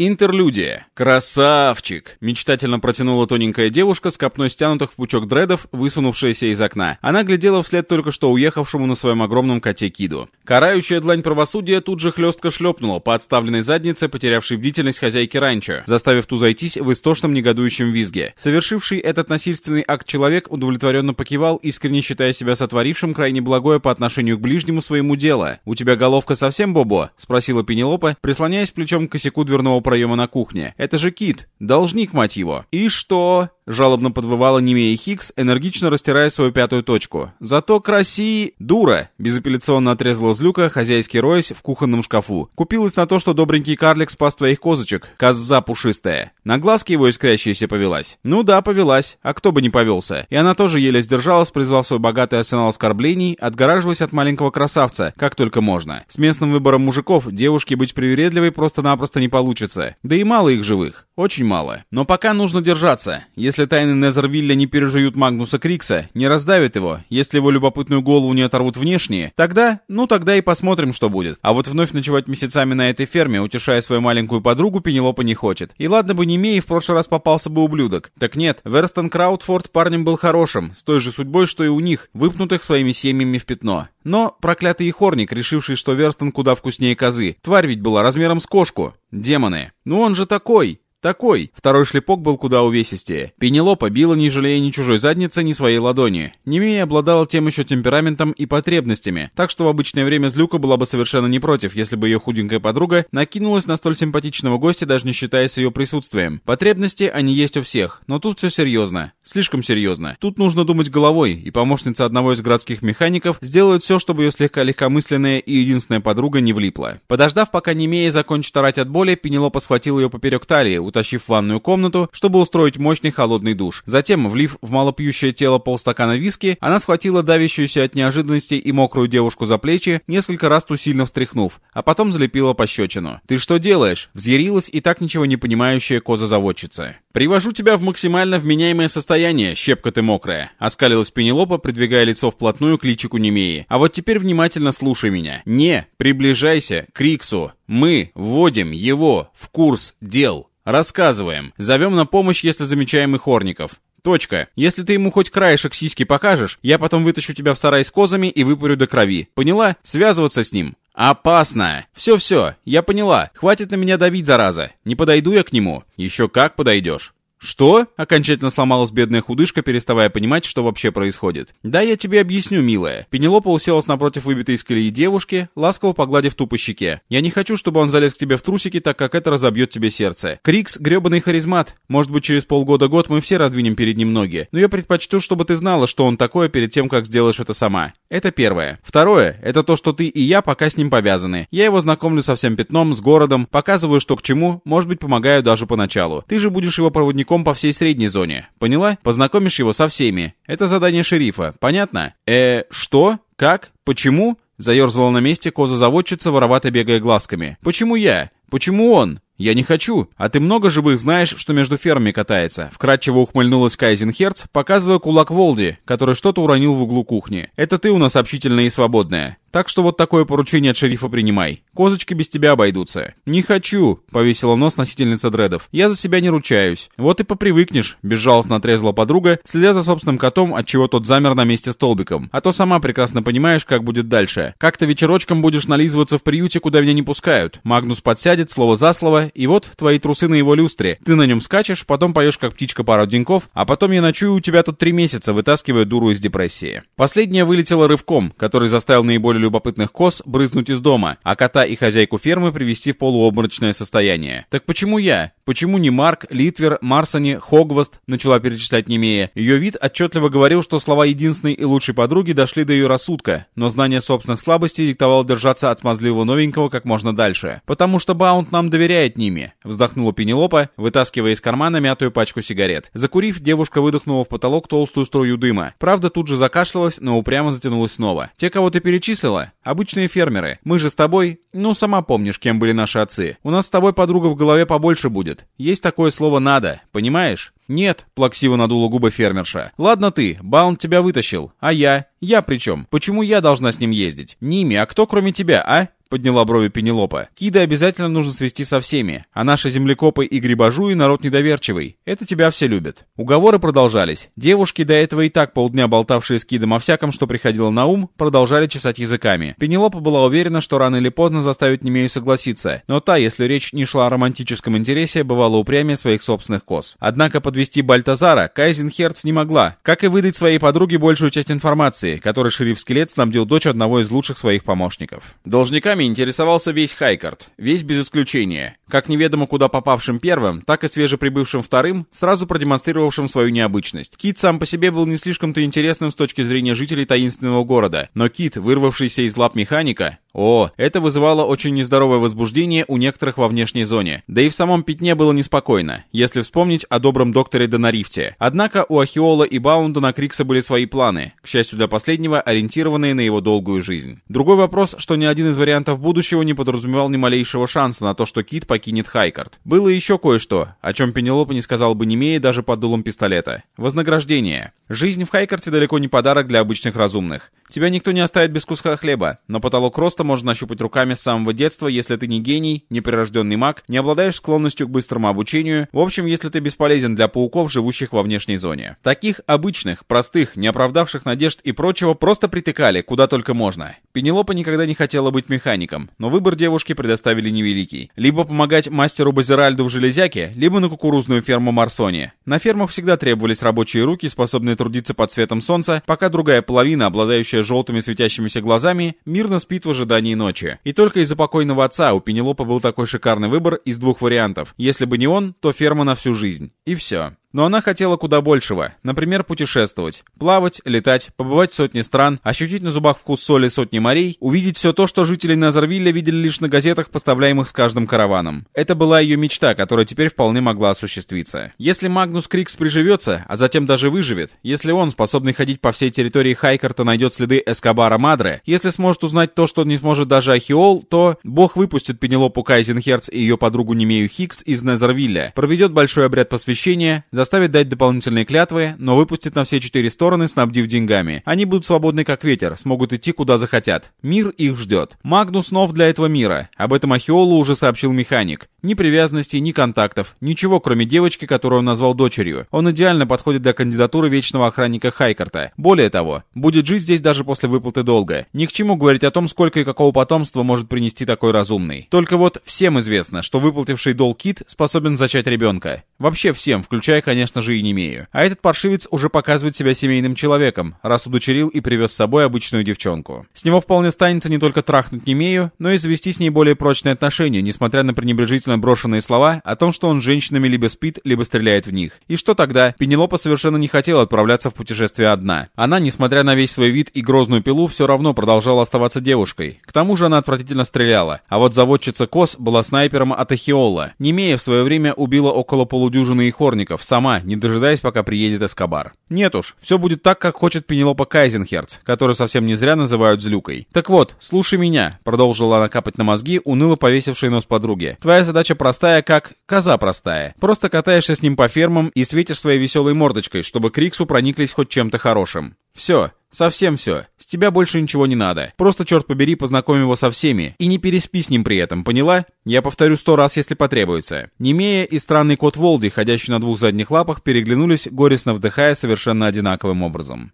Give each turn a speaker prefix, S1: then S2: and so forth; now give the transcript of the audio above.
S1: Интерлюдия. Красавчик! Мечтательно протянула тоненькая девушка с копной стянутых в пучок дредов, высунувшаяся из окна. Она глядела вслед только что уехавшему на своем огромном коте Киду. Карающая длань правосудия тут же хлестко шлепнула по отставленной заднице, потерявшей бдительность хозяйки ранчо, заставив ту зайтись в истошном негодующем визге. Совершивший этот насильственный акт человек удовлетворенно покивал, искренне считая себя сотворившим крайне благое по отношению к ближнему своему дело. «У тебя головка совсем, Бобо?» — спросила Пенелопа, прислоняясь плечом к косяку дверного проема на кухне. «Это же Кит, должник, мать его!» «И что?» Жалобно подвывала Немея Хикс, энергично растирая свою пятую точку. Зато краси... Дура! Безапелляционно отрезала Злюка, хозяйский роясь в кухонном шкафу. Купилась на то, что добренький карлик спас твоих козочек. Коза пушистая. На глазки его искрящиеся повелась. Ну да, повелась. А кто бы не повелся. И она тоже еле сдержалась, призвав свой богатый арсенал оскорблений, отгораживаясь от маленького красавца, как только можно. С местным выбором мужиков девушке быть привередливой просто-напросто не получится. Да и мало их живых. Очень мало. Но пока нужно держаться. Если тайны Незервилля не пережуют Магнуса Крикса, не раздавят его, если его любопытную голову не оторвут внешние, тогда, ну тогда и посмотрим, что будет. А вот вновь ночевать месяцами на этой ферме, утешая свою маленькую подругу, Пенелопа не хочет. И ладно бы Немей в прошлый раз попался бы ублюдок. Так нет, Верстон Краудфорд парнем был хорошим, с той же судьбой, что и у них, выпнутых своими семьями в пятно. Но проклятый Хорник, решивший, что Верстон куда вкуснее козы, тварь ведь была размером с кошку. Демоны. Ну он же такой. Такой. Второй шлепок был куда увесистее. Пенелопа била не жалея ни чужой задницы, ни своей ладони. Немея обладала тем еще темпераментом и потребностями, так что в обычное время Злюка была бы совершенно не против, если бы ее худенькая подруга накинулась на столь симпатичного гостя, даже не считаясь ее присутствием. Потребности, они есть у всех, но тут все серьезно. Слишком серьезно. Тут нужно думать головой, и помощница одного из городских механиков сделает все, чтобы ее слегка легкомысленная и единственная подруга не влипла. Подождав, пока Немея закончит орать от боли, Пенелопа схватила ее поперек талии, утащив в ванную комнату, чтобы устроить мощный холодный душ. Затем, влив в малопьющее тело полстакана виски, она схватила давящуюся от неожиданности и мокрую девушку за плечи, несколько раз усильно встряхнув, а потом залепила пощечину. «Ты что делаешь?» — взъярилась и так ничего не понимающая коза-заводчица. «Привожу тебя в максимально вменяемое состояние, щепка ты мокрая», — оскалилась Пенелопа, придвигая лицо вплотную к личику Немеи. «А вот теперь внимательно слушай меня. Не приближайся к Риксу. Мы вводим его в курс дел. Рассказываем. Зовем на помощь, если замечаем их орников. Точка. Если ты ему хоть краешек сиськи покажешь, я потом вытащу тебя в сарай с козами и выпарю до крови. Поняла? Связываться с ним. Опасно. Все-все, я поняла. Хватит на меня давить, зараза. Не подойду я к нему. Еще как подойдешь. «Что?» — окончательно сломалась бедная худышка, переставая понимать, что вообще происходит. «Да, я тебе объясню, милая». Пенелопа уселась напротив выбитой из колеи девушки, ласково погладив ту щеке. «Я не хочу, чтобы он залез к тебе в трусики, так как это разобьет тебе сердце. Крикс — гребаный харизмат. Может быть, через полгода-год мы все раздвинем перед ним ноги. Но я предпочту, чтобы ты знала, что он такое перед тем, как сделаешь это сама. Это первое. Второе — это то, что ты и я пока с ним повязаны. Я его знакомлю со всем пятном, с городом, показываю, что к чему, может быть, помогаю даже поначалу. Ты же будешь его проводником проводником по всей средней зоне. Поняла? Познакомишь его со всеми. Это задание шерифа. Понятно? Э, что? Как? Почему? Заерзала на месте коза-заводчица, воровато бегая глазками. «Почему я? Почему он? «Я не хочу. А ты много живых знаешь, что между фермами катается?» Вкратчиво ухмыльнулась Кайзенхерц, показывая кулак Волди, который что-то уронил в углу кухни. «Это ты у нас общительная и свободная. Так что вот такое поручение от шерифа принимай. Козочки без тебя обойдутся». «Не хочу», — повесила нос носительница дредов. «Я за себя не ручаюсь. Вот и попривыкнешь», — безжалостно отрезала подруга, следя за собственным котом, от чего тот замер на месте столбиком. «А то сама прекрасно понимаешь, как будет дальше. Как-то вечерочком будешь нализываться в приюте, куда меня не пускают. Магнус подсядет, слово за слово, и вот твои трусы на его люстре. Ты на нем скачешь, потом поешь как птичка пару деньков, а потом я ночую у тебя тут три месяца, вытаскивая дуру из депрессии. Последняя вылетела рывком, который заставил наиболее любопытных коз брызнуть из дома, а кота и хозяйку фермы привести в полуобморочное состояние. Так почему я? Почему не Марк, Литвер, Марсони, Хогваст, начала перечислять Немея. Ее вид отчетливо говорил, что слова единственной и лучшей подруги дошли до ее рассудка, но знание собственных слабостей диктовало держаться от смазливого новенького как можно дальше. Потому что Баунт нам доверяет ними, вздохнула Пенелопа, вытаскивая из кармана мятую пачку сигарет. Закурив, девушка выдохнула в потолок толстую струю дыма. Правда, тут же закашлялась, но упрямо затянулась снова. Те, кого ты перечислила, обычные фермеры. Мы же с тобой, ну, сама помнишь, кем были наши отцы. У нас с тобой подруга в голове побольше будет. Есть такое слово «надо», понимаешь? «Нет», — плаксиво надула губы фермерша. «Ладно ты, Баунд тебя вытащил. А я? Я при чем? Почему я должна с ним ездить? Ними, а кто кроме тебя, а?» — подняла брови Пенелопа. «Кида обязательно нужно свести со всеми, а наши землекопы и грибажуи народ недоверчивый. Это тебя все любят». Уговоры продолжались. Девушки, до этого и так полдня болтавшие с Кидом о всяком, что приходило на ум, продолжали чесать языками. Пенелопа была уверена, что рано или поздно заставит Немею согласиться, но та, если речь не шла о романтическом интересе, бывала упрямее своих собственных коз. Однако подвести Бальтазара Кайзенхерц не могла, как и выдать своей подруге большую часть информации, которой шериф-скелет снабдил дочь одного из лучших своих помощников. Должниками интересовался весь Хайкарт, весь без исключения. Как неведомо куда попавшим первым, так и свежеприбывшим вторым, сразу продемонстрировавшим свою необычность. Кит сам по себе был не слишком-то интересным с точки зрения жителей таинственного города, но Кит, вырвавшийся из лап механика, о, это вызывало очень нездоровое возбуждение у некоторых во внешней зоне. Да и в самом пятне было неспокойно, если вспомнить о добром докторе Донарифте. Однако у Ахиола и Баунда на Крикса были свои планы, к счастью для последнего, ориентированные на его долгую жизнь. Другой вопрос, что ни один из вариантов будущего не подразумевал ни малейшего шанса на то, что Кит покинет Хайкарт. Было еще кое-что, о чем Пенелопа не сказал бы немее даже под дулом пистолета. Вознаграждение. Жизнь в Хайкарте далеко не подарок для обычных разумных. Тебя никто не оставит без куска хлеба, но потолок роста можно нащупать руками с самого детства, если ты не гений, не прирожденный маг, не обладаешь склонностью к быстрому обучению, в общем, если ты бесполезен для пауков, живущих во внешней зоне. Таких обычных, простых, не оправдавших надежд и прочего просто притыкали, куда только можно. Пенелопа никогда не хотела быть механиком, но выбор девушки предоставили невеликий. Либо помогать мастеру Базеральду в железяке, либо на кукурузную ферму Марсони. На фермах всегда требовались рабочие руки, способные трудиться под светом солнца, пока другая половина, обладающая желтыми светящимися глазами, мирно спит в ожидании ночи. И только из-за покойного отца у Пенелопы был такой шикарный выбор из двух вариантов. Если бы не он, то ферма на всю жизнь. И все. Но она хотела куда большего. Например, путешествовать. Плавать, летать, побывать в сотне стран, ощутить на зубах вкус соли сотни морей, увидеть все то, что жители Назарвилля видели лишь на газетах, поставляемых с каждым караваном. Это была ее мечта, которая теперь вполне могла осуществиться. Если Магнус Крикс приживется, а затем даже выживет, если он, способный ходить по всей территории Хайкарта, найдет следы Эскобара Мадре, если сможет узнать то, что не сможет даже Ахиол, то Бог выпустит Пенелопу Кайзенхерц и ее подругу Немею Хикс из Незервилля, проведет большой обряд посвящения, заставит дать дополнительные клятвы, но выпустит на все четыре стороны, снабдив деньгами. Они будут свободны как ветер, смогут идти куда захотят. Мир их ждет. Магнус нов для этого мира. Об этом Ахиолу уже сообщил механик. Ни привязанности, ни контактов. Ничего, кроме девочки, которую он назвал дочерью. Он идеально подходит для кандидатуры вечного охранника Хайкарта. Более того, будет жить здесь даже после выплаты долга. Ни к чему говорить о том, сколько и какого потомства может принести такой разумный. Только вот всем известно, что выплативший долг Кит способен зачать ребенка. Вообще всем, включая конечно же, и не имею. А этот паршивец уже показывает себя семейным человеком, раз удочерил и привез с собой обычную девчонку. С него вполне станется не только трахнуть Немею, но и завести с ней более прочные отношения, несмотря на пренебрежительно брошенные слова о том, что он с женщинами либо спит, либо стреляет в них. И что тогда? Пенелопа совершенно не хотела отправляться в путешествие одна. Она, несмотря на весь свой вид и грозную пилу, все равно продолжала оставаться девушкой. К тому же она отвратительно стреляла. А вот заводчица Кос была снайпером от Ахиола. Немея в свое время убила около полудюжины ихорников, сама, не дожидаясь, пока приедет Эскобар. Нет уж, все будет так, как хочет Пенелопа Кайзенхерц, которую совсем не зря называют злюкой. Так вот, слушай меня, продолжила она капать на мозги, уныло повесивший нос подруги. Твоя задача простая, как коза простая. Просто катаешься с ним по фермам и светишь своей веселой мордочкой, чтобы Криксу прониклись хоть чем-то хорошим. Все, совсем все. С тебя больше ничего не надо. Просто, черт побери, познакомь его со всеми. И не переспи с ним при этом, поняла? Я повторю сто раз, если потребуется. Немея и странный кот Волди, ходящий на двух задних лапах, переглянулись, горестно вдыхая совершенно одинаковым образом.